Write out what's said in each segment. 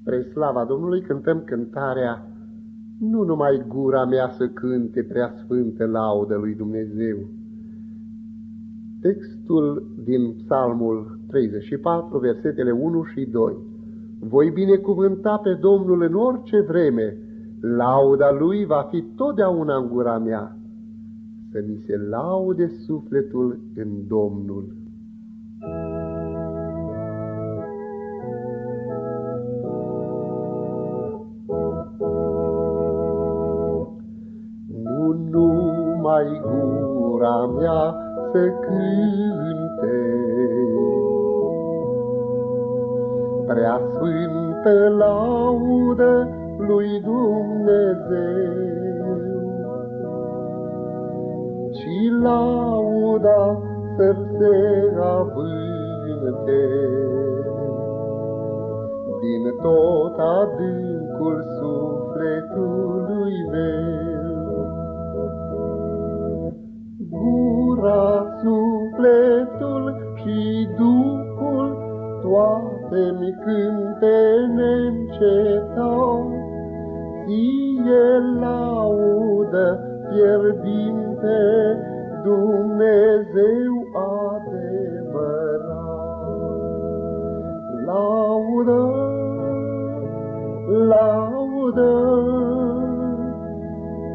Spre slava Domnului cântăm cântarea Nu numai gura mea să cânte prea sfântă laudă lui Dumnezeu. Textul din Psalmul 34, versetele 1 și 2. Voi binecuvânta pe Domnul în orice vreme, lauda Lui va fi totdeauna în gura mea, să mi se laude sufletul în Domnul. Numai gura mea să cânte. Prea sfântă laudă lui Dumnezeu, ci lauda să-se avânte din tot adâncul sufletului meu. Toate-mi cânte neîncetat. Ție laudă fierbinte, Dumnezeu adevărat. Laudă, laudă,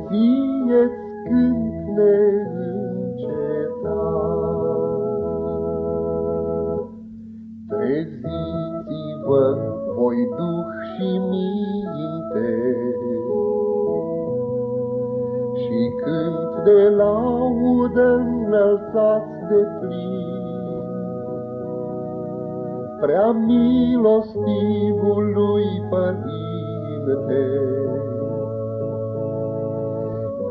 ție-ți cânt Treziți-vă, voi duh și minte, Și cânt de laudă înălțați de plin. Prea milostivului Părinte,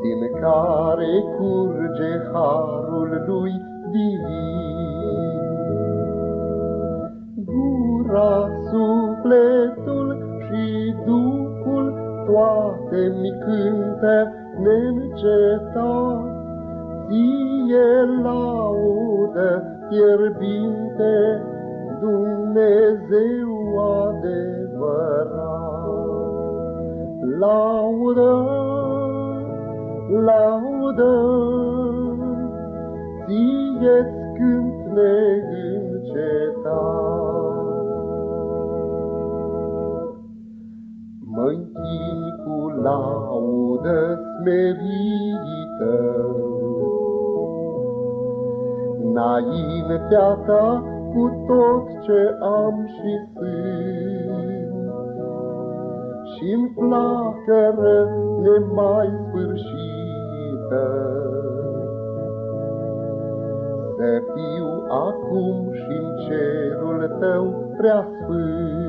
Din care curge harul lui divin gura, sufletul și Duhul, toate mi cântă neîncetat. Ție laudă fierbinte, Dumnezeu adevărat. Laudă, laudă, ție-ți cânt neîncetat. Smerită. Înaintea ta cu tot ce am și sunt, și-n flacără nemai sfârșită. Să fiu acum și-n cerul tău prea sfânt,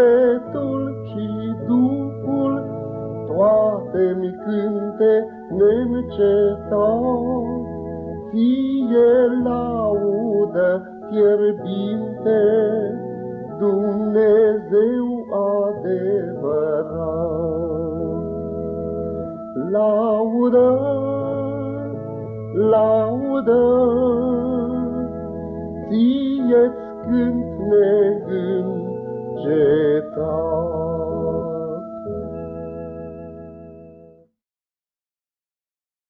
sufletul și Duhul, toate-mi cânte neîncetat. Fie laudă fierbinte, Dumnezeu adevărat. Laudă, laudă, ție-ți cânt neîncetat. Oh.